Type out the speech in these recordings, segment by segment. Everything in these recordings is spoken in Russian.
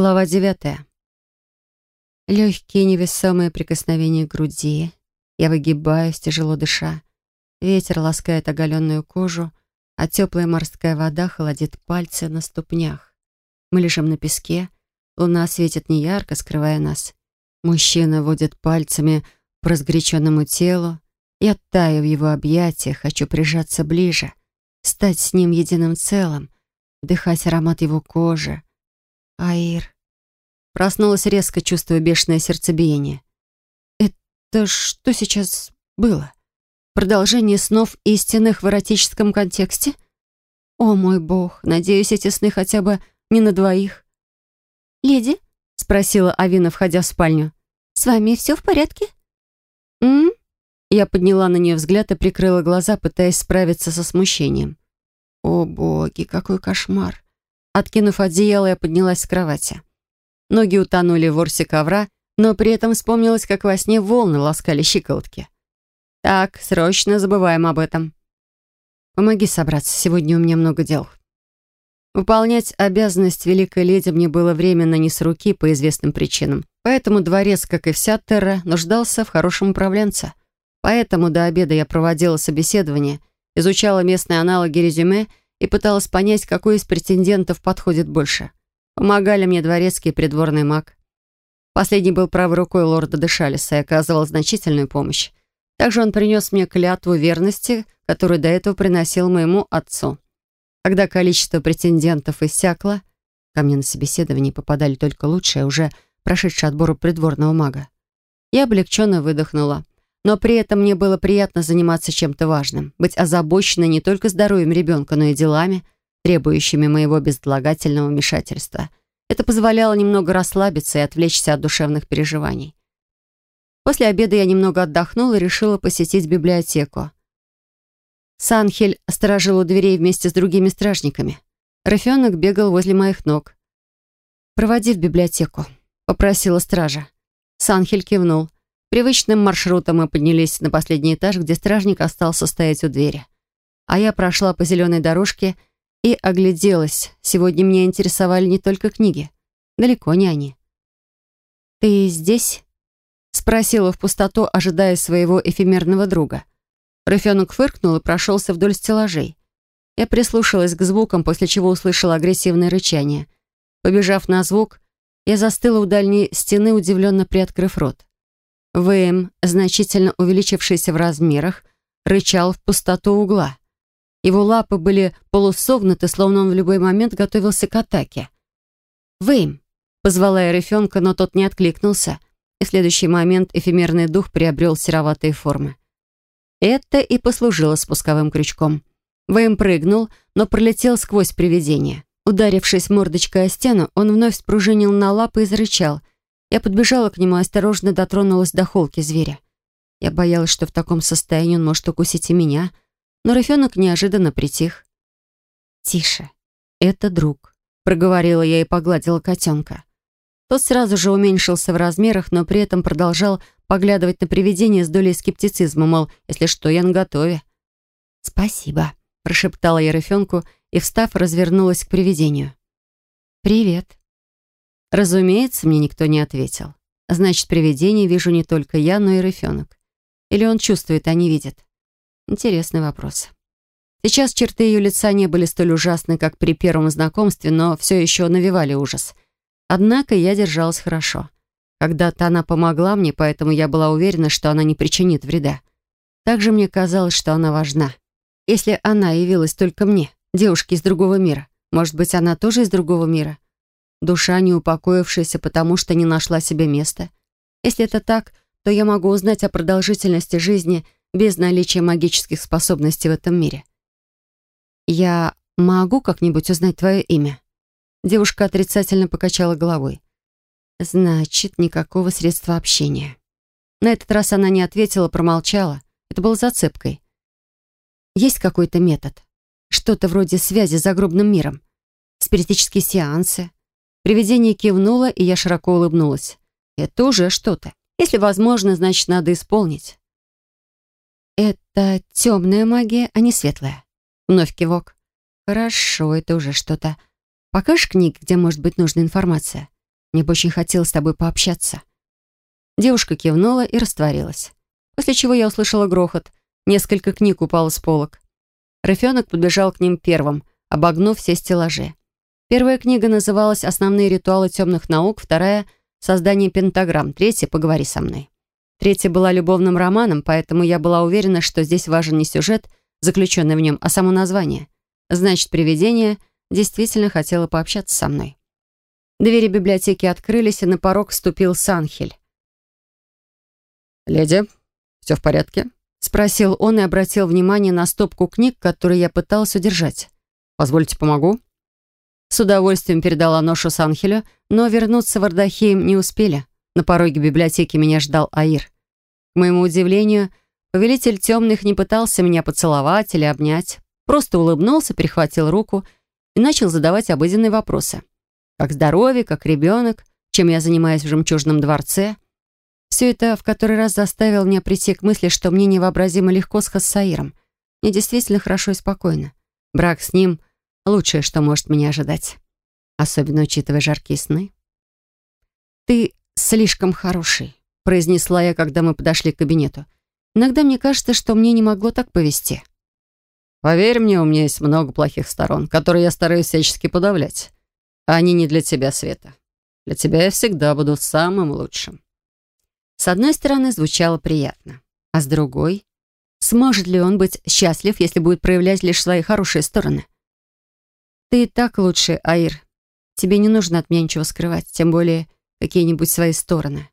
Глава девятая. Легкие невесомые прикосновения к груди. Я выгибаюсь, тяжело дыша. Ветер ласкает оголенную кожу, а теплая морская вода холодит пальцы на ступнях. Мы лежим на песке, луна светит неярко, скрывая нас. Мужчина водит пальцами по разгоряченному телу. Я таю в его объятиях, хочу прижаться ближе, стать с ним единым целым, вдыхать аромат его кожи, Аир. Проснулась резко, чувствуя бешеное сердцебиение. Это что сейчас было? Продолжение снов истинных в эротическом контексте? О мой бог, надеюсь, эти сны хотя бы не на двоих. «Леди?» — спросила Авина, входя в спальню. «С вами все в порядке?» «М?», Я подняла на нее взгляд и прикрыла глаза, пытаясь справиться со смущением. «О боги, какой кошмар! Откинув одеяло, я поднялась с кровати. Ноги утонули в ворсе ковра, но при этом вспомнилось, как во сне волны ласкали щиколотки. «Так, срочно забываем об этом. Помоги собраться, сегодня у меня много дел». Выполнять обязанность великой леди мне было временно не с руки по известным причинам. Поэтому дворец, как и вся Терра, нуждался в хорошем управленце. Поэтому до обеда я проводила собеседование, изучала местные аналоги резюме и пыталась понять, какой из претендентов подходит больше. Помогали мне дворецкий и придворный маг. Последний был правой рукой лорда Дешалиса и оказывал значительную помощь. Также он принес мне клятву верности, которую до этого приносил моему отцу. Когда количество претендентов иссякло, ко мне на собеседование попадали только лучшие, уже прошедшие отбору придворного мага. Я облегченно выдохнула. Но при этом мне было приятно заниматься чем-то важным, быть озабоченной не только здоровьем ребенка, но и делами, требующими моего безотлагательного вмешательства. Это позволяло немного расслабиться и отвлечься от душевных переживаний. После обеда я немного отдохнула и решила посетить библиотеку. Санхель сторожил у дверей вместе с другими стражниками. Рафенок бегал возле моих ног. «Проводи в библиотеку», — попросила стража. Санхель кивнул. Привычным маршрутом мы поднялись на последний этаж, где стражник остался стоять у двери. А я прошла по зеленой дорожке и огляделась. Сегодня меня интересовали не только книги. Далеко не они. «Ты здесь?» — спросила в пустоту, ожидая своего эфемерного друга. Рыфенок фыркнул и прошелся вдоль стеллажей. Я прислушалась к звукам, после чего услышала агрессивное рычание. Побежав на звук, я застыла у дальней стены, удивленно приоткрыв рот. ВМ, значительно увеличившийся в размерах, рычал в пустоту угла. Его лапы были полусогнуты, словно он в любой момент готовился к атаке. «Вэйм!» — позвала я рефенка, но тот не откликнулся, и в следующий момент эфемерный дух приобрел сероватые формы. Это и послужило спусковым крючком. Вэйм прыгнул, но пролетел сквозь привидение. Ударившись мордочкой о стену, он вновь спружинил на лапы и зарычал — я подбежала к нему и осторожно дотронулась до холки зверя. Я боялась, что в таком состоянии он может укусить и меня, но рыфенок неожиданно притих. «Тише, это друг», — проговорила я и погладила котенка. Тот сразу же уменьшился в размерах, но при этом продолжал поглядывать на привидение с долей скептицизма, мол, если что, я наготове. «Спасибо», — прошептала я рыфенку и, встав, развернулась к привидению. «Привет», Разумеется, мне никто не ответил. Значит, привидение вижу не только я, но и рыфенок. Или он чувствует, а не видит? Интересный вопрос. Сейчас черты ее лица не были столь ужасны, как при первом знакомстве, но все еще навевали ужас. Однако я держалась хорошо. Когда-то она помогла мне, поэтому я была уверена, что она не причинит вреда. Также мне казалось, что она важна. Если она явилась только мне, девушке из другого мира, может быть, она тоже из другого мира? Душа, не упокоившаяся, потому что не нашла себе места. Если это так, то я могу узнать о продолжительности жизни без наличия магических способностей в этом мире. Я могу как-нибудь узнать твое имя? Девушка отрицательно покачала головой. Значит, никакого средства общения. На этот раз она не ответила, промолчала. Это было зацепкой. Есть какой-то метод? Что-то вроде связи с загробным миром? Спиритические сеансы? Привидение кивнуло, и я широко улыбнулась. Это уже что-то. Если возможно, значит, надо исполнить. Это темная магия, а не светлая. Вновь кивок. Хорошо, это уже что-то. Покажешь книги, где может быть нужная информация? Мне бы очень хотелось с тобой пообщаться». Девушка кивнула и растворилась. После чего я услышала грохот. Несколько книг упало с полок. Рыфенок подбежал к ним первым, обогнув все стеллажи. Первая книга называлась «Основные ритуалы темных наук», вторая — «Создание пентаграмм», третья — «Поговори со мной». Третья была любовным романом, поэтому я была уверена, что здесь важен не сюжет, заключенный в нем, а само название. Значит, привидение действительно хотело пообщаться со мной. Двери библиотеки открылись, и на порог вступил Санхель. «Леди, все в порядке?» — спросил он и обратил внимание на стопку книг, которые я пыталась удержать. «Позвольте, помогу?» С удовольствием передала ношу Санхелю, но вернуться в Ардахейм не успели. На пороге библиотеки меня ждал Аир. К моему удивлению, повелитель темных не пытался меня поцеловать или обнять, просто улыбнулся, перехватил руку и начал задавать обыденные вопросы. Как здоровье, как ребенок, чем я занимаюсь в жемчужном дворце. Все это в который раз заставил меня прийти к мысли, что мне невообразимо легко с Хассаиром. Мне действительно хорошо и спокойно. Брак с ним Лучшее, что может меня ожидать. Особенно учитывая жаркие сны. «Ты слишком хороший», — произнесла я, когда мы подошли к кабинету. «Иногда мне кажется, что мне не могло так повести». «Поверь мне, у меня есть много плохих сторон, которые я стараюсь всячески подавлять. А они не для тебя, Света. Для тебя я всегда буду самым лучшим». С одной стороны, звучало приятно, а с другой... Сможет ли он быть счастлив, если будет проявлять лишь свои хорошие стороны? «Ты и так лучше, Аир. Тебе не нужно от меня ничего скрывать, тем более какие-нибудь свои стороны».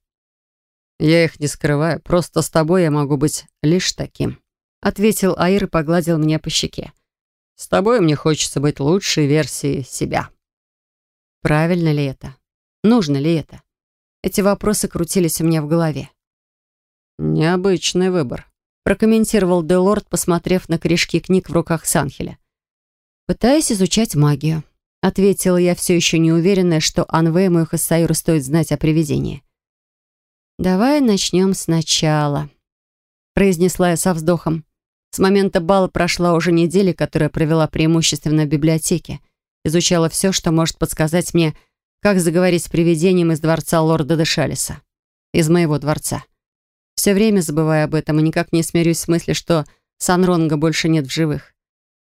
«Я их не скрываю, просто с тобой я могу быть лишь таким», ответил Аир и погладил меня по щеке. «С тобой мне хочется быть лучшей версией себя». Правильно ли это? Нужно ли это? Эти вопросы крутились у меня в голове. «Необычный выбор», прокомментировал Делорд, посмотрев на корешки книг в руках Санхеля. «Пытаюсь изучать магию», — ответила я, все еще не уверенная, что Анвейму и Хасаиру стоит знать о привидении. «Давай начнем сначала», — произнесла я со вздохом. С момента бала прошла уже неделя, которая провела преимущественно в библиотеке. Изучала все, что может подсказать мне, как заговорить с привидением из дворца лорда Дешалиса. Из моего дворца. Все время забывая об этом и никак не смирюсь с мыслью, что Санронга больше нет в живых.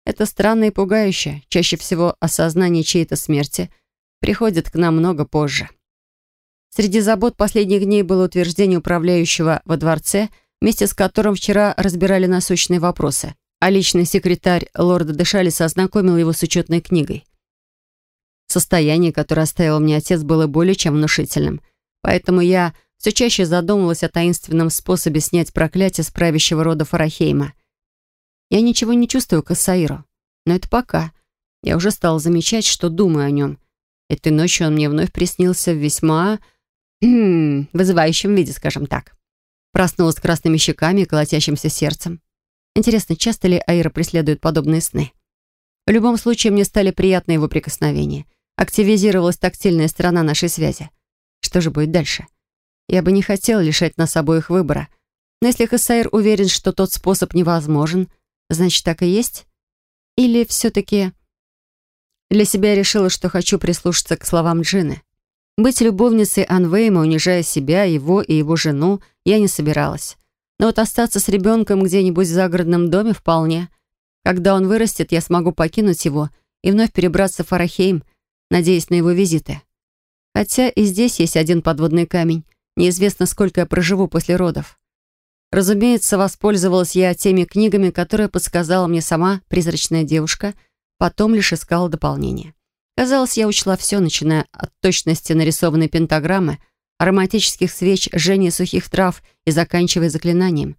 Это странно и пугающе. Чаще всего осознание чьей-то смерти приходит к нам много позже. Среди забот последних дней было утверждение управляющего во дворце, вместе с которым вчера разбирали насущные вопросы, а личный секретарь лорда Дешалиса ознакомил его с учетной книгой. Состояние, которое оставил мне отец, было более чем внушительным, поэтому я все чаще задумывалась о таинственном способе снять проклятие с правящего рода Фарахейма — я ничего не чувствую к Ассаиру. Но это пока. Я уже стала замечать, что думаю о нем. Этой ночью он мне вновь приснился в весьма... вызывающем виде, скажем так. Проснулась с красными щеками и колотящимся сердцем. Интересно, часто ли Аира преследует подобные сны? В любом случае, мне стали приятны его прикосновения. Активизировалась тактильная сторона нашей связи. Что же будет дальше? Я бы не хотела лишать нас обоих выбора. Но если Хасаир уверен, что тот способ невозможен, Значит, так и есть? Или все-таки... Для себя я решила, что хочу прислушаться к словам Джины. Быть любовницей Анвейма, унижая себя, его и его жену, я не собиралась. Но вот остаться с ребенком где-нибудь в загородном доме вполне. Когда он вырастет, я смогу покинуть его и вновь перебраться в Фарахейм, надеясь на его визиты. Хотя и здесь есть один подводный камень. Неизвестно, сколько я проживу после родов. Разумеется, воспользовалась я теми книгами, которые подсказала мне сама призрачная девушка, потом лишь искала дополнение. Казалось, я учла все, начиная от точности нарисованной пентаграммы, ароматических свеч, жжения сухих трав и заканчивая заклинанием.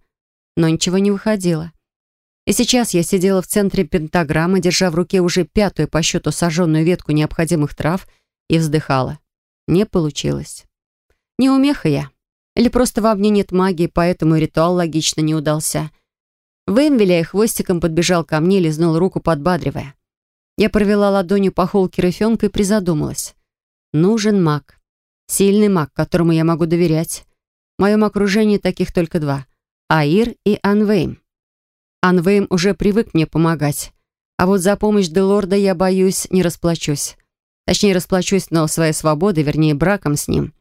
Но ничего не выходило. И сейчас я сидела в центре пентаграммы, держа в руке уже пятую по счету сожженную ветку необходимых трав и вздыхала. Не получилось. Не умеха я. Или просто во мне нет магии, поэтому ритуал логично не удался. Вэйм, виляя хвостиком, подбежал ко мне и лизнул руку, подбадривая. Я провела ладонью по холке рыфенка и призадумалась. Нужен маг. Сильный маг, которому я могу доверять. В моем окружении таких только два. Аир и Анвейм. Анвейм уже привык мне помогать. А вот за помощь Делорда я, боюсь, не расплачусь. Точнее, расплачусь, но своей свободой, вернее, браком с ним.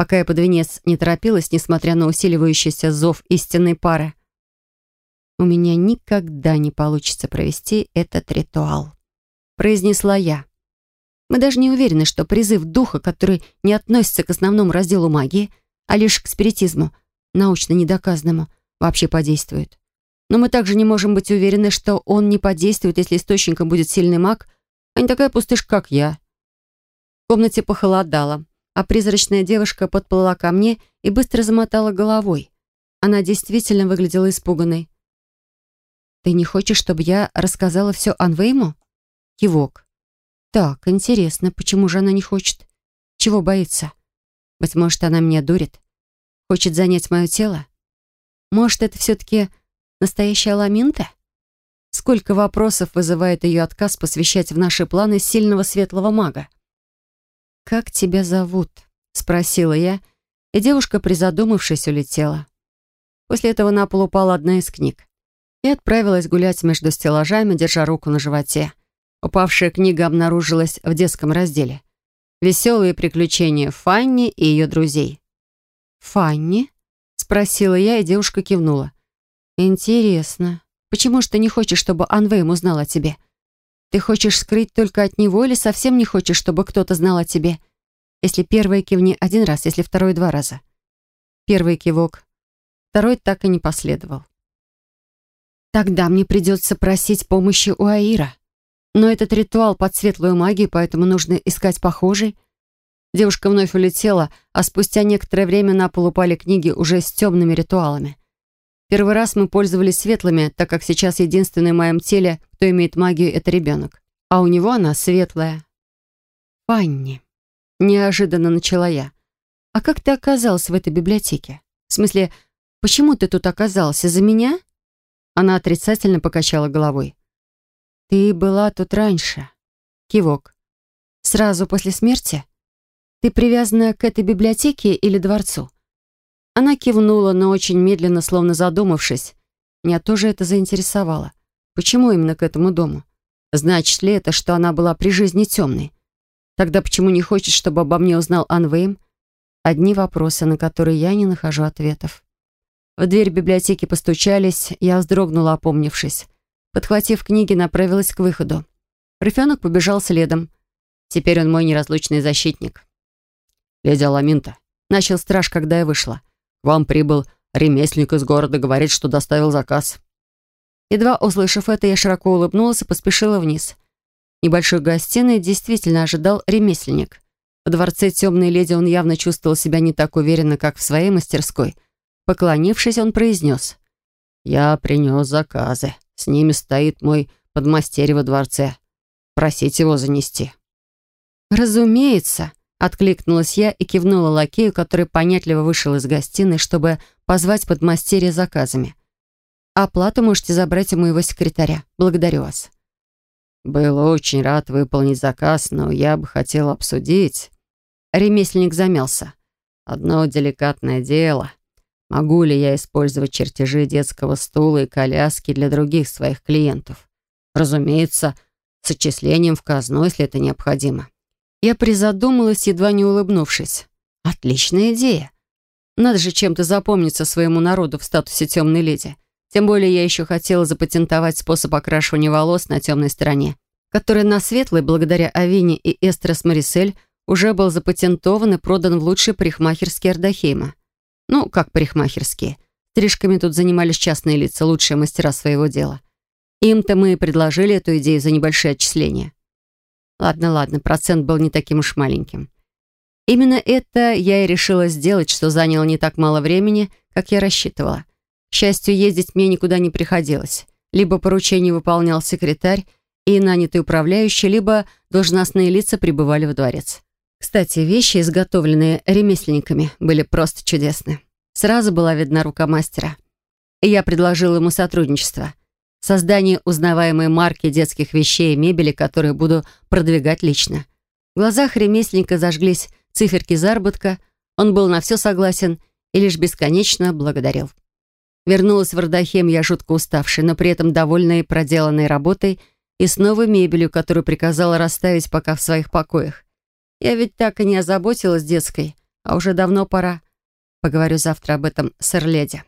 Пока я под венец не торопилась, несмотря на усиливающийся зов истинной пары. У меня никогда не получится провести этот ритуал. Произнесла я. Мы даже не уверены, что призыв духа, который не относится к основному разделу магии, а лишь к спиритизму, научно недоказанному, вообще подействует. Но мы также не можем быть уверены, что он не подействует, если источником будет сильный маг, а не такая пустышка, как я. В комнате похолодало, а призрачная девушка подплыла ко мне и быстро замотала головой. Она действительно выглядела испуганной. «Ты не хочешь, чтобы я рассказала все Анвейму?» Кивок. «Так, интересно, почему же она не хочет? Чего боится? Быть может, она меня дурит? Хочет занять мое тело? Может, это все-таки настоящая ламинта?» Сколько вопросов вызывает ее отказ посвящать в наши планы сильного светлого мага? «Как тебя зовут?» — спросила я, и девушка, призадумавшись, улетела. После этого на пол упала одна из книг и отправилась гулять между стеллажами, держа руку на животе. Упавшая книга обнаружилась в детском разделе. «Веселые приключения Фанни и ее друзей». «Фанни?» — спросила я, и девушка кивнула. «Интересно. Почему же ты не хочешь, чтобы Анвейм узнал о тебе? Ты хочешь скрыть только от него или совсем не хочешь, чтобы кто-то знал о тебе? Если первый кивни один раз, если второй два раза». Первый кивок. Второй так и не последовал. «Тогда мне придется просить помощи у Аира. Но этот ритуал под светлую магию, поэтому нужно искать похожий». Девушка вновь улетела, а спустя некоторое время на пол упали книги уже с темными ритуалами. Первый раз мы пользовались светлыми, так как сейчас единственный в моем теле, кто имеет магию, это ребенок. А у него она светлая. «Фанни», — неожиданно начала я. «А как ты оказалась в этой библиотеке? В смысле, почему ты тут оказалась? Из-за меня?» Она отрицательно покачала головой. «Ты была тут раньше». Кивок. «Сразу после смерти? Ты привязана к этой библиотеке или дворцу?» Она кивнула, но очень медленно, словно задумавшись. Меня тоже это заинтересовало. Почему именно к этому дому? Значит ли это, что она была при жизни темной? Тогда почему не хочет, чтобы обо мне узнал Анвейм? Одни вопросы, на которые я не нахожу ответов. В дверь библиотеки постучались, я вздрогнула, опомнившись. Подхватив книги, направилась к выходу. Рыфенок побежал следом. Теперь он мой неразлучный защитник. «Леди Аламинта», — начал страж, когда я вышла. К вам прибыл ремесленник из города, говорит, что доставил заказ». Едва услышав это, я широко улыбнулась и поспешила вниз. Небольшой гостиной действительно ожидал ремесленник. В дворце темной леди он явно чувствовал себя не так уверенно, как в своей мастерской. Поклонившись, он произнес. «Я принес заказы. С ними стоит мой подмастерье во дворце. Просите его занести». «Разумеется», Откликнулась я и кивнула лакею, который понятливо вышел из гостиной, чтобы позвать подмастерья заказами. «Оплату можете забрать у моего секретаря. Благодарю вас». «Был очень рад выполнить заказ, но я бы хотел обсудить...» Ремесленник замялся. «Одно деликатное дело. Могу ли я использовать чертежи детского стула и коляски для других своих клиентов? Разумеется, с отчислением в казну, если это необходимо. Я призадумалась, едва не улыбнувшись. Отличная идея. Надо же чем-то запомниться своему народу в статусе темной леди. Тем более я еще хотела запатентовать способ окрашивания волос на темной стороне, который на светлой, благодаря Авине и Эстрес Марисель, уже был запатентован и продан в лучшие парикмахерские Ардахейма. Ну, как парикмахерские. Стрижками тут занимались частные лица, лучшие мастера своего дела. Им-то мы и предложили эту идею за небольшие отчисления. Ладно, ладно, процент был не таким уж маленьким. Именно это я и решила сделать, что заняло не так мало времени, как я рассчитывала. К счастью, ездить мне никуда не приходилось. Либо поручение выполнял секретарь и нанятый управляющий, либо должностные лица прибывали в дворец. Кстати, вещи, изготовленные ремесленниками, были просто чудесны. Сразу была видна рука мастера. И я предложила ему сотрудничество создание узнаваемой марки детских вещей и мебели, которые буду продвигать лично. В глазах ремесленника зажглись циферки заработка, он был на все согласен и лишь бесконечно благодарил. Вернулась в Ардахем я жутко уставшей, но при этом довольной проделанной работой и с новой мебелью, которую приказала расставить пока в своих покоях. Я ведь так и не озаботилась детской, а уже давно пора. Поговорю завтра об этом с Эрледи.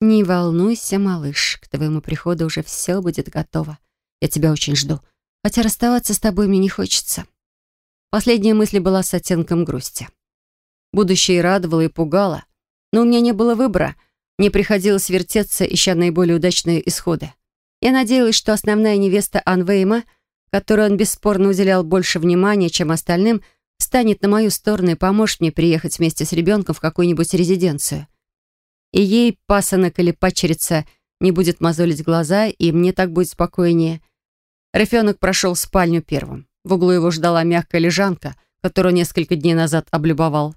«Не волнуйся, малыш, к твоему приходу уже все будет готово. Я тебя очень жду, хотя расставаться с тобой мне не хочется». Последняя мысль была с оттенком грусти. Будущее радовало и пугало, но у меня не было выбора. Мне приходилось вертеться, ища наиболее удачные исходы. Я надеялась, что основная невеста Анвейма, которой он бесспорно уделял больше внимания, чем остальным, встанет на мою сторону и поможет мне приехать вместе с ребенком в какую-нибудь резиденцию и ей пасынок или падчерица не будет мозолить глаза, и мне так будет спокойнее. Рефенок прошел в спальню первым. В углу его ждала мягкая лежанка, которую несколько дней назад облюбовал.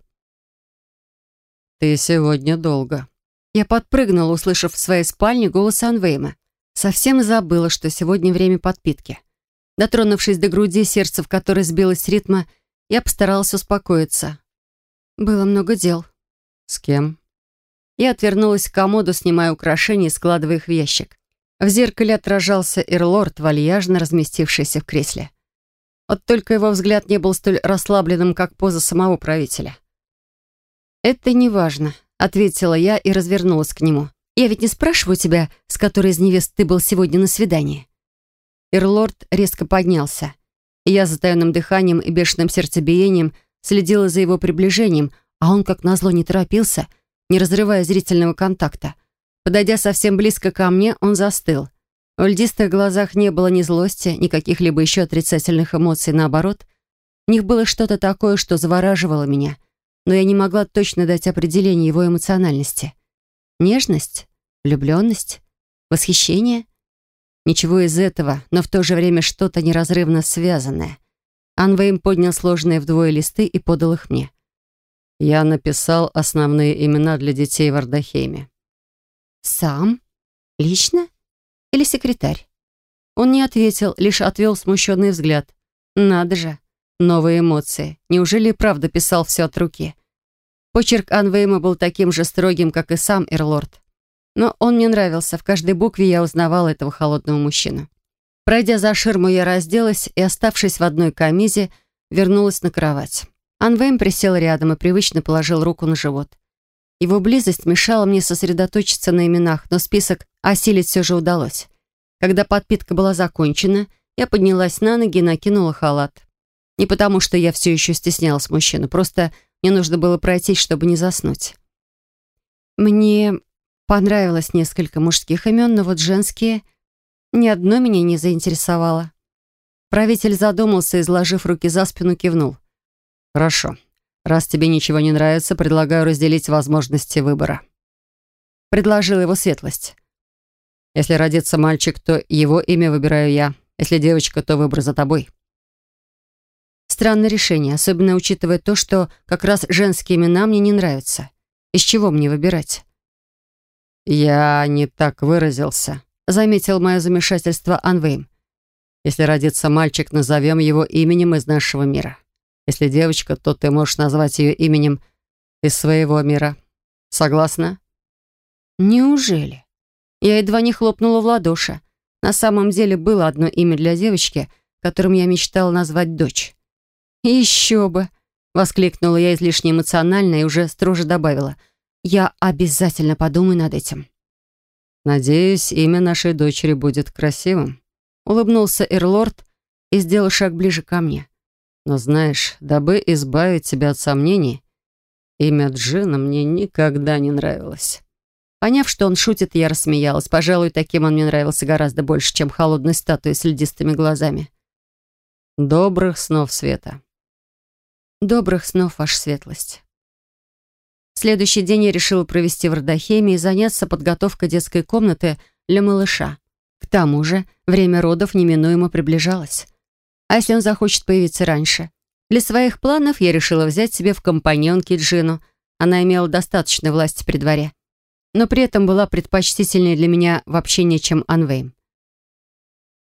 «Ты сегодня долго». Я подпрыгнула, услышав в своей спальне голос Анвейма. Совсем забыла, что сегодня время подпитки. Дотронувшись до груди, сердце в которой сбилось с ритма, я постаралась успокоиться. Было много дел. «С кем?» Я отвернулась к комоду, снимая украшения и складывая их в ящик. В зеркале отражался Эрлорд, вальяжно разместившийся в кресле. Вот только его взгляд не был столь расслабленным, как поза самого правителя. «Это не важно», — ответила я и развернулась к нему. «Я ведь не спрашиваю тебя, с которой из невест ты был сегодня на свидании». Эрлорд резко поднялся, я с затаенным дыханием и бешеным сердцебиением следила за его приближением, а он, как назло, не торопился — не разрывая зрительного контакта. Подойдя совсем близко ко мне, он застыл. В льдистых глазах не было ни злости, ни каких-либо еще отрицательных эмоций. Наоборот, в них было что-то такое, что завораживало меня. Но я не могла точно дать определение его эмоциональности. Нежность? Влюбленность? Восхищение? Ничего из этого, но в то же время что-то неразрывно связанное. Анвейм поднял сложные вдвое листы и подал их мне. Я написал основные имена для детей в Ардахейме. «Сам? Лично? Или секретарь?» Он не ответил, лишь отвел смущенный взгляд. «Надо же! Новые эмоции. Неужели правда писал все от руки?» Почерк Анвейма был таким же строгим, как и сам Эрлорд. Но он мне нравился. В каждой букве я узнавала этого холодного мужчину. Пройдя за ширму, я разделась и, оставшись в одной камизе, вернулась на кровать. Анвейм присел рядом и привычно положил руку на живот. Его близость мешала мне сосредоточиться на именах, но список осилить все же удалось. Когда подпитка была закончена, я поднялась на ноги и накинула халат. Не потому, что я все еще стеснялась мужчину, просто мне нужно было пройтись, чтобы не заснуть. Мне понравилось несколько мужских имен, но вот женские ни одно меня не заинтересовало. Правитель задумался, изложив руки за спину, кивнул. «Хорошо. Раз тебе ничего не нравится, предлагаю разделить возможности выбора». Предложила его светлость. «Если родится мальчик, то его имя выбираю я. Если девочка, то выбор за тобой». Странное решение, особенно учитывая то, что как раз женские имена мне не нравятся. Из чего мне выбирать? «Я не так выразился», — заметил мое замешательство Анвейм. «Если родится мальчик, назовем его именем из нашего мира. Если девочка, то ты можешь назвать ее именем из своего мира. Согласна?» «Неужели?» Я едва не хлопнула в ладоши. На самом деле было одно имя для девочки, которым я мечтала назвать дочь. «Еще бы!» — воскликнула я излишне эмоционально и уже строже добавила. «Я обязательно подумаю над этим». «Надеюсь, имя нашей дочери будет красивым», — улыбнулся Эрлорд и сделал шаг ближе ко мне. Но знаешь, дабы избавить себя от сомнений, имя Джина мне никогда не нравилось. Поняв, что он шутит, я рассмеялась. Пожалуй, таким он мне нравился гораздо больше, чем холодной статуей с льдистыми глазами. Добрых снов, Света. Добрых снов, Ваша Светлость. следующий день я решила провести в Родохеме и заняться подготовкой детской комнаты для малыша. К тому же время родов неминуемо приближалось. А если он захочет появиться раньше? Для своих планов я решила взять себе в компаньонки Джину. Она имела достаточно власти при дворе. Но при этом была предпочтительнее для меня в общении, чем Анвейм.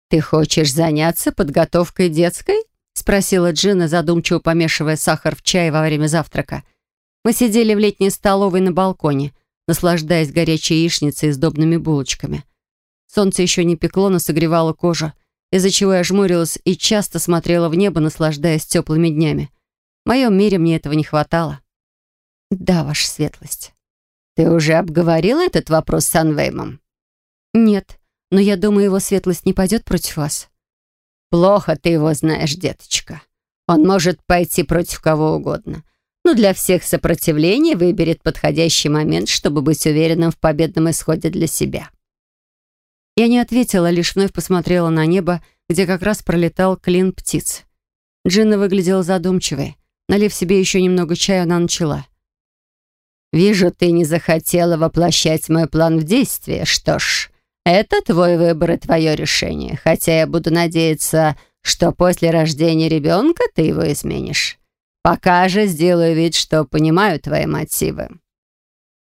«Ты хочешь заняться подготовкой детской?» Спросила Джина, задумчиво помешивая сахар в чай во время завтрака. Мы сидели в летней столовой на балконе, наслаждаясь горячей яичницей и сдобными булочками. Солнце еще не пекло, но согревало кожу, из-за чего я жмурилась и часто смотрела в небо, наслаждаясь теплыми днями. В моем мире мне этого не хватало. «Да, ваша светлость». «Ты уже обговорила этот вопрос с Анвеймом?» «Нет, но я думаю, его светлость не пойдет против вас». «Плохо ты его знаешь, деточка. Он может пойти против кого угодно, но для всех сопротивлений выберет подходящий момент, чтобы быть уверенным в победном исходе для себя». Я не ответила, лишь вновь посмотрела на небо, где как раз пролетал клин птиц. Джинна выглядела задумчивой. Налив себе еще немного чая, она начала. «Вижу, ты не захотела воплощать мой план в действие. Что ж, это твой выбор и твое решение, хотя я буду надеяться, что после рождения ребенка ты его изменишь. Пока же сделаю вид, что понимаю твои мотивы».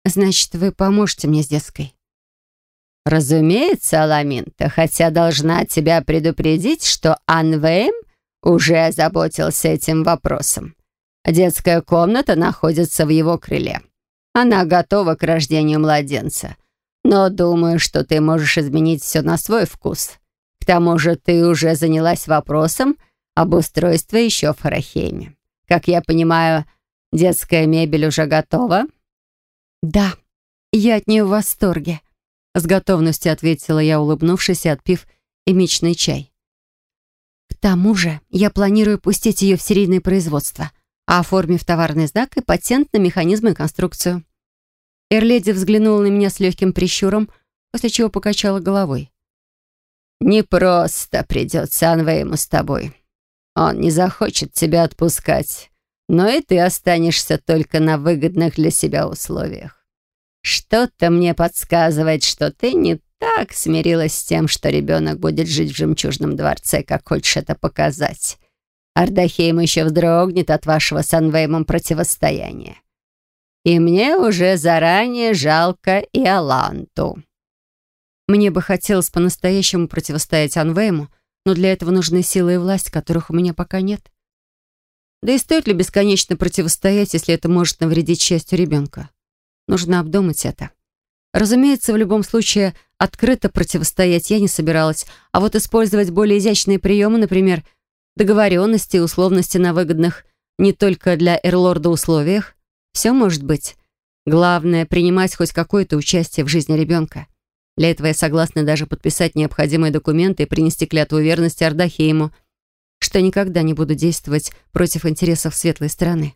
«Значит, вы поможете мне с детской?» «Разумеется, Аламинта, хотя должна тебя предупредить, что Анвейм уже озаботился этим вопросом. Детская комната находится в его крыле. Она готова к рождению младенца. Но думаю, что ты можешь изменить все на свой вкус. К тому же ты уже занялась вопросом об устройстве еще в Харахейме. Как я понимаю, детская мебель уже готова?» «Да, я от нее в восторге», — с готовностью ответила я, улыбнувшись и отпив эмичный чай. «К тому же я планирую пустить ее в серийное производство, оформив товарный знак и патент на механизм и конструкцию». Эрледи взглянула на меня с легким прищуром, после чего покачала головой. «Не просто придется Анвейму с тобой. Он не захочет тебя отпускать, но и ты останешься только на выгодных для себя условиях. Что-то мне подсказывает, что ты не так смирилась с тем, что ребенок будет жить в жемчужном дворце, как хочешь это показать. Ардахейм еще вздрогнет от вашего с Анвеймом противостояния. И мне уже заранее жалко и Аланту. Мне бы хотелось по-настоящему противостоять Анвейму, но для этого нужны силы и власть, которых у меня пока нет. Да и стоит ли бесконечно противостоять, если это может навредить счастью ребенка? Нужно обдумать это. Разумеется, в любом случае, открыто противостоять я не собиралась, а вот использовать более изящные приемы, например, договоренности и условности на выгодных не только для Эрлорда условиях, все может быть. Главное — принимать хоть какое-то участие в жизни ребенка. Для этого я согласна даже подписать необходимые документы и принести клятву верности Ардахейму, что никогда не буду действовать против интересов светлой стороны.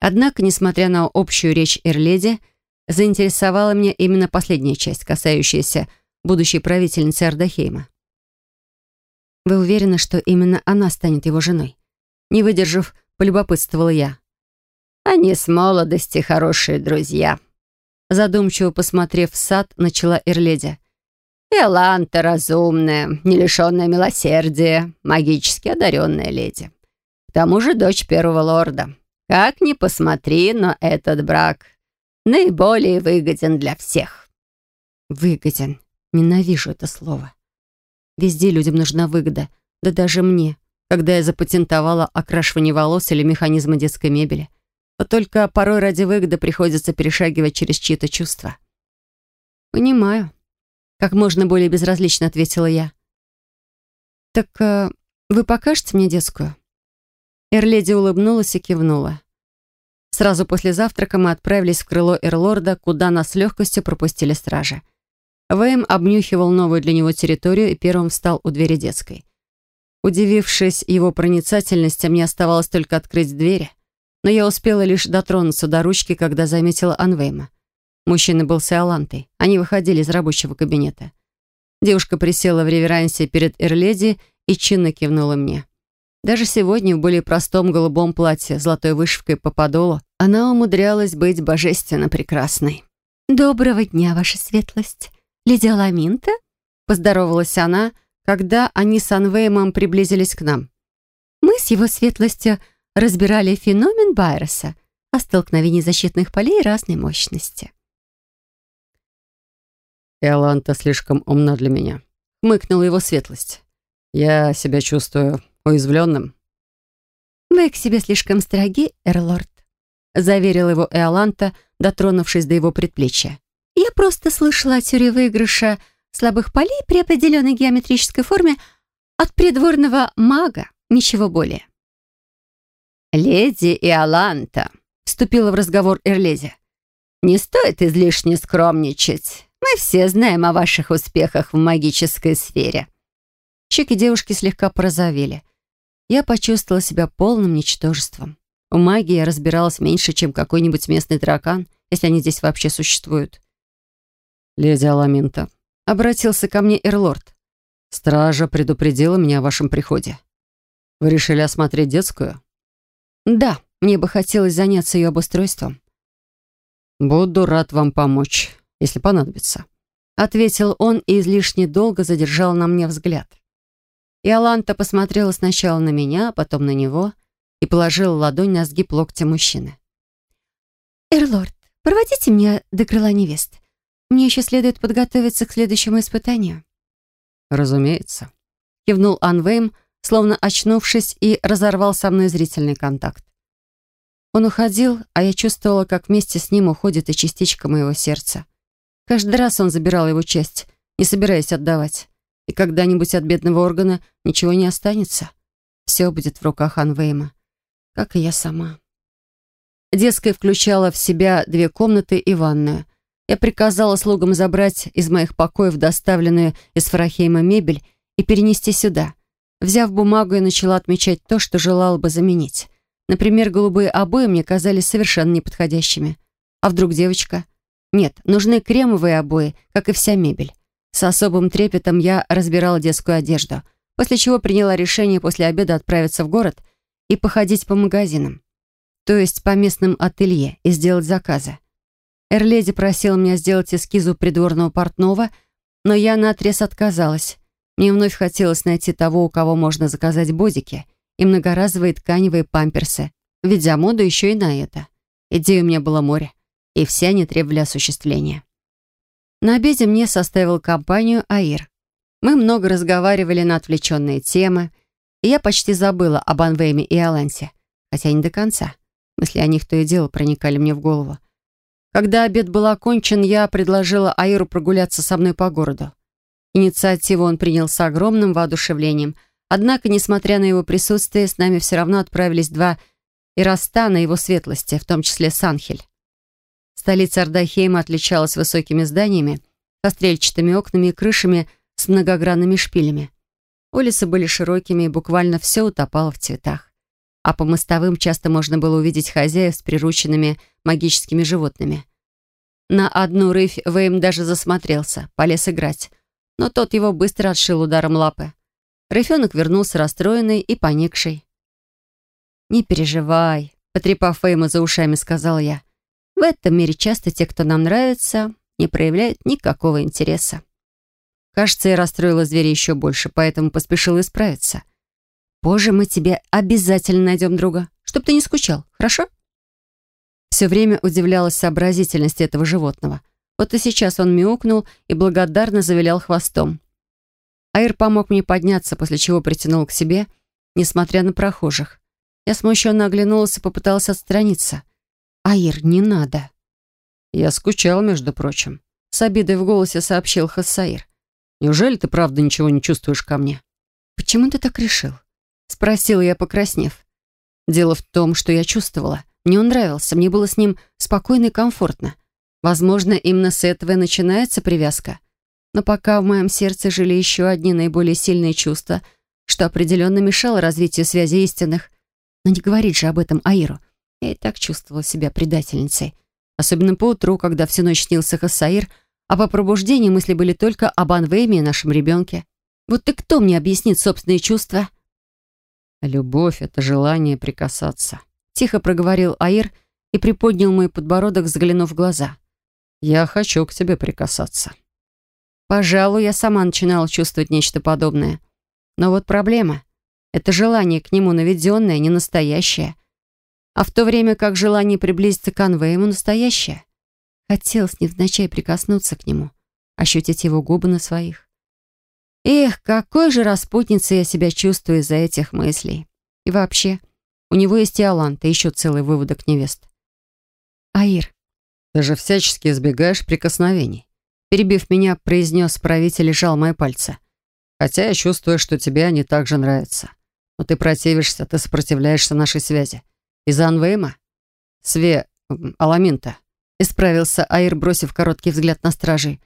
Однако, несмотря на общую речь Эрледи, заинтересовала меня именно последняя часть, касающаяся будущей правительницы Ардахейма. «Вы уверены, что именно она станет его женой?» Не выдержав, полюбопытствовала я. Они с молодости хорошие друзья». Задумчиво посмотрев в сад, начала Эрледи. «Эланта разумная, не лишенная милосердия, магически одаренная леди. К тому же дочь первого лорда. Как ни посмотри, но этот брак наиболее выгоден для всех». «Выгоден. Ненавижу это слово. Везде людям нужна выгода, да даже мне, когда я запатентовала окрашивание волос или механизмы детской мебели. Вот только порой ради выгоды приходится перешагивать через чьи-то чувства. «Понимаю», — как можно более безразлично ответила я. «Так э, вы покажете мне детскую?» Эрледи улыбнулась и кивнула. Сразу после завтрака мы отправились в крыло Эрлорда, куда нас с легкостью пропустили стражи. Вэйм обнюхивал новую для него территорию и первым встал у двери детской. Удивившись его проницательности, мне оставалось только открыть двери но я успела лишь дотронуться до ручки, когда заметила Анвейма. Мужчина был с Иолантой. Они выходили из рабочего кабинета. Девушка присела в реверансе перед Эрледи и чинно кивнула мне. Даже сегодня в более простом голубом платье, золотой вышивкой по подолу, она умудрялась быть божественно прекрасной. «Доброго дня, ваша светлость. Леди Аламинта?» Поздоровалась она, когда они с Анвеймом приблизились к нам. «Мы с его светлостью разбирали феномен Байроса о столкновении защитных полей разной мощности. «Иоланта слишком умна для меня», — хмыкнула его светлость. «Я себя чувствую уязвленным». «Вы к себе слишком строги, Эрлорд», — заверил его Эоланта, дотронувшись до его предплечья. «Я просто слышала о теории выигрыша слабых полей при определенной геометрической форме, От придворного мага ничего более. «Леди Иоланта», — вступила в разговор Эрлези, — «не стоит излишне скромничать. Мы все знаем о ваших успехах в магической сфере». Щеки девушки слегка порозовели. Я почувствовала себя полным ничтожеством. В магии я разбиралась меньше, чем какой-нибудь местный таракан, если они здесь вообще существуют. «Леди Аламинта», — обратился ко мне Эрлорд. «Стража предупредила меня о вашем приходе. Вы решили осмотреть детскую?» «Да, мне бы хотелось заняться ее обустройством». «Буду рад вам помочь, если понадобится», — ответил он и излишне долго задержал на мне взгляд. Иоланта посмотрела сначала на меня, а потом на него и положила ладонь на сгиб локтя мужчины. «Эрлорд, проводите меня до крыла невест. Мне еще следует подготовиться к следующему испытанию». «Разумеется», — кивнул Анвейм, словно очнувшись, и разорвал со мной зрительный контакт. Он уходил, а я чувствовала, как вместе с ним уходит и частичка моего сердца. Каждый раз он забирал его часть, не собираясь отдавать и когда-нибудь от бедного органа ничего не останется. Все будет в руках Анвейма, как и я сама. Детская включала в себя две комнаты и ванную. Я приказала слугам забрать из моих покоев доставленную из Фарахейма мебель и перенести сюда. Взяв бумагу, я начала отмечать то, что желала бы заменить. Например, голубые обои мне казались совершенно неподходящими. А вдруг девочка? Нет, нужны кремовые обои, как и вся мебель. С особым трепетом я разбирала детскую одежду, после чего приняла решение после обеда отправиться в город и походить по магазинам, то есть по местным ателье и сделать заказы. Эрледи просила меня сделать эскизу придворного портного, но я наотрез отказалась. Мне вновь хотелось найти того, у кого можно заказать бодики и многоразовые тканевые памперсы, ведя моду еще и на это. Идей у меня было море, и все они требовали осуществления. На обеде мне составил компанию Аир. Мы много разговаривали на отвлеченные темы, и я почти забыла об Анвейме и Алансе, хотя не до конца. Мысли о них то и дело проникали мне в голову. Когда обед был окончен, я предложила Аиру прогуляться со мной по городу. Инициативу он принял с огромным воодушевлением. Однако, несмотря на его присутствие, с нами все равно отправились два Иростана его светлости, в том числе Санхель. Столица Ардахейма отличалась высокими зданиями, со стрельчатыми окнами и крышами с многогранными шпилями. Улицы были широкими, и буквально все утопало в цветах. А по мостовым часто можно было увидеть хозяев с прирученными магическими животными. На одну рыфь Вейм даже засмотрелся, полез играть, но тот его быстро отшил ударом лапы. Рыфенок вернулся расстроенный и поникший. «Не переживай», — потрепав Вейма за ушами, сказал я. В этом мире часто те, кто нам нравится, не проявляют никакого интереса. Кажется, я расстроила зверя еще больше, поэтому поспешила исправиться. Позже мы тебе обязательно найдем друга, чтоб ты не скучал, хорошо? Все время удивлялась сообразительности этого животного. Вот и сейчас он мяукнул и благодарно завилял хвостом. Айр помог мне подняться, после чего притянул к себе, несмотря на прохожих. Я смущенно оглянулась и попыталась отстраниться. «Аир, не надо». «Я скучал, между прочим», — с обидой в голосе сообщил Хассаир. «Неужели ты правда ничего не чувствуешь ко мне?» «Почему ты так решил?» — спросила я, покраснев. «Дело в том, что я чувствовала. Мне он нравился, мне было с ним спокойно и комфортно. Возможно, именно с этого и начинается привязка. Но пока в моем сердце жили еще одни наиболее сильные чувства, что определенно мешало развитию связи истинных. Но не говорить же об этом Аиру. Я и так чувствовала себя предательницей. Особенно поутру, когда всю ночь снился Хассаир, а по пробуждении мысли были только об Анвейме и нашем ребенке. Вот ты кто мне объяснит собственные чувства? «Любовь — это желание прикасаться», — тихо проговорил Аир и приподнял мой подбородок, заглянув в глаза. «Я хочу к тебе прикасаться». Пожалуй, я сама начинала чувствовать нечто подобное. Но вот проблема. Это желание к нему наведенное, не настоящее — а в то время как желание приблизиться к Анве ему настоящее. Хотелось невзначай прикоснуться к нему, ощутить его губы на своих. Эх, какой же распутницей я себя чувствую из-за этих мыслей. И вообще, у него есть и Алант, и еще целый выводок невест. Аир. Ты же всячески избегаешь прикосновений. Перебив меня, произнес правитель и жал мои пальцы. Хотя я чувствую, что тебе они также нравятся. Но ты противишься, ты сопротивляешься нашей связи. Из-за Анвейма? Све... Аламинта. Исправился Аир, бросив короткий взгляд на стражей.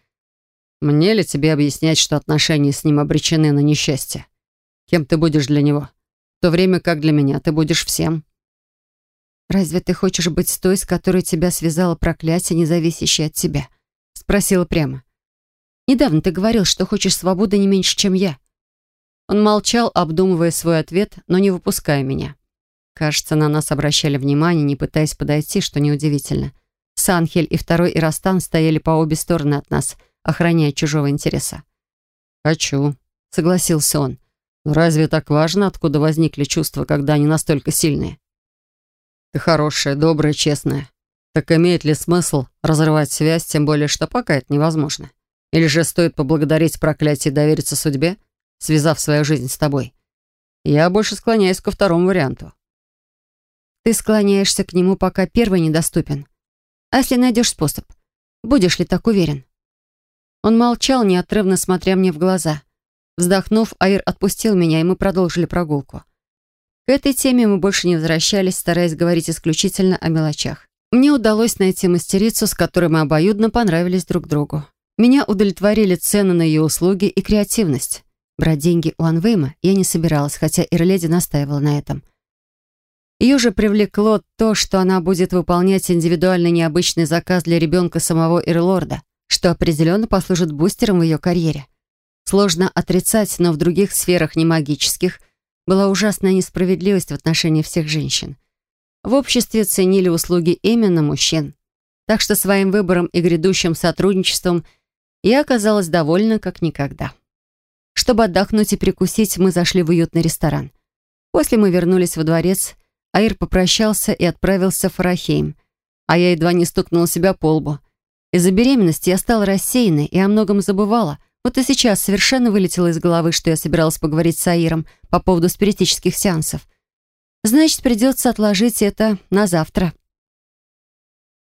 Мне ли тебе объяснять, что отношения с ним обречены на несчастье? Кем ты будешь для него? В то время как для меня ты будешь всем. «Разве ты хочешь быть с той, с которой тебя связало проклятие, не зависящее от тебя?» Спросила прямо. «Недавно ты говорил, что хочешь свободы не меньше, чем я». Он молчал, обдумывая свой ответ, но не выпуская меня. Кажется, на нас обращали внимание, не пытаясь подойти, что неудивительно. Санхель и второй Иростан стояли по обе стороны от нас, охраняя чужого интереса. «Хочу», — согласился он. «Но разве так важно, откуда возникли чувства, когда они настолько сильные?» «Ты хорошая, добрая, честная. Так имеет ли смысл разрывать связь, тем более, что пока это невозможно? Или же стоит поблагодарить проклятие и довериться судьбе, связав свою жизнь с тобой? Я больше склоняюсь ко второму варианту». «Ты склоняешься к нему, пока первый недоступен. А если найдешь способ, будешь ли так уверен?» Он молчал, неотрывно смотря мне в глаза. Вздохнув, Аир отпустил меня, и мы продолжили прогулку. К этой теме мы больше не возвращались, стараясь говорить исключительно о мелочах. Мне удалось найти мастерицу, с которой мы обоюдно понравились друг другу. Меня удовлетворили цены на ее услуги и креативность. Брать деньги у Анвейма я не собиралась, хотя Ирледи настаивала на этом. Ее же привлекло то, что она будет выполнять индивидуальный необычный заказ для ребенка самого Ирлорда, что определенно послужит бустером в ее карьере. Сложно отрицать, но в других сферах не магических была ужасная несправедливость в отношении всех женщин. В обществе ценили услуги именно мужчин. Так что своим выбором и грядущим сотрудничеством я оказалась довольна как никогда. Чтобы отдохнуть и прикусить, мы зашли в уютный ресторан. После мы вернулись во дворец, Аир попрощался и отправился в Фарахейм, а я едва не стукнула себя по лбу. Из-за беременности я стала рассеянной и о многом забывала — вот и сейчас совершенно вылетело из головы, что я собиралась поговорить с Аиром по поводу спиритических сеансов. Значит, придется отложить это на завтра.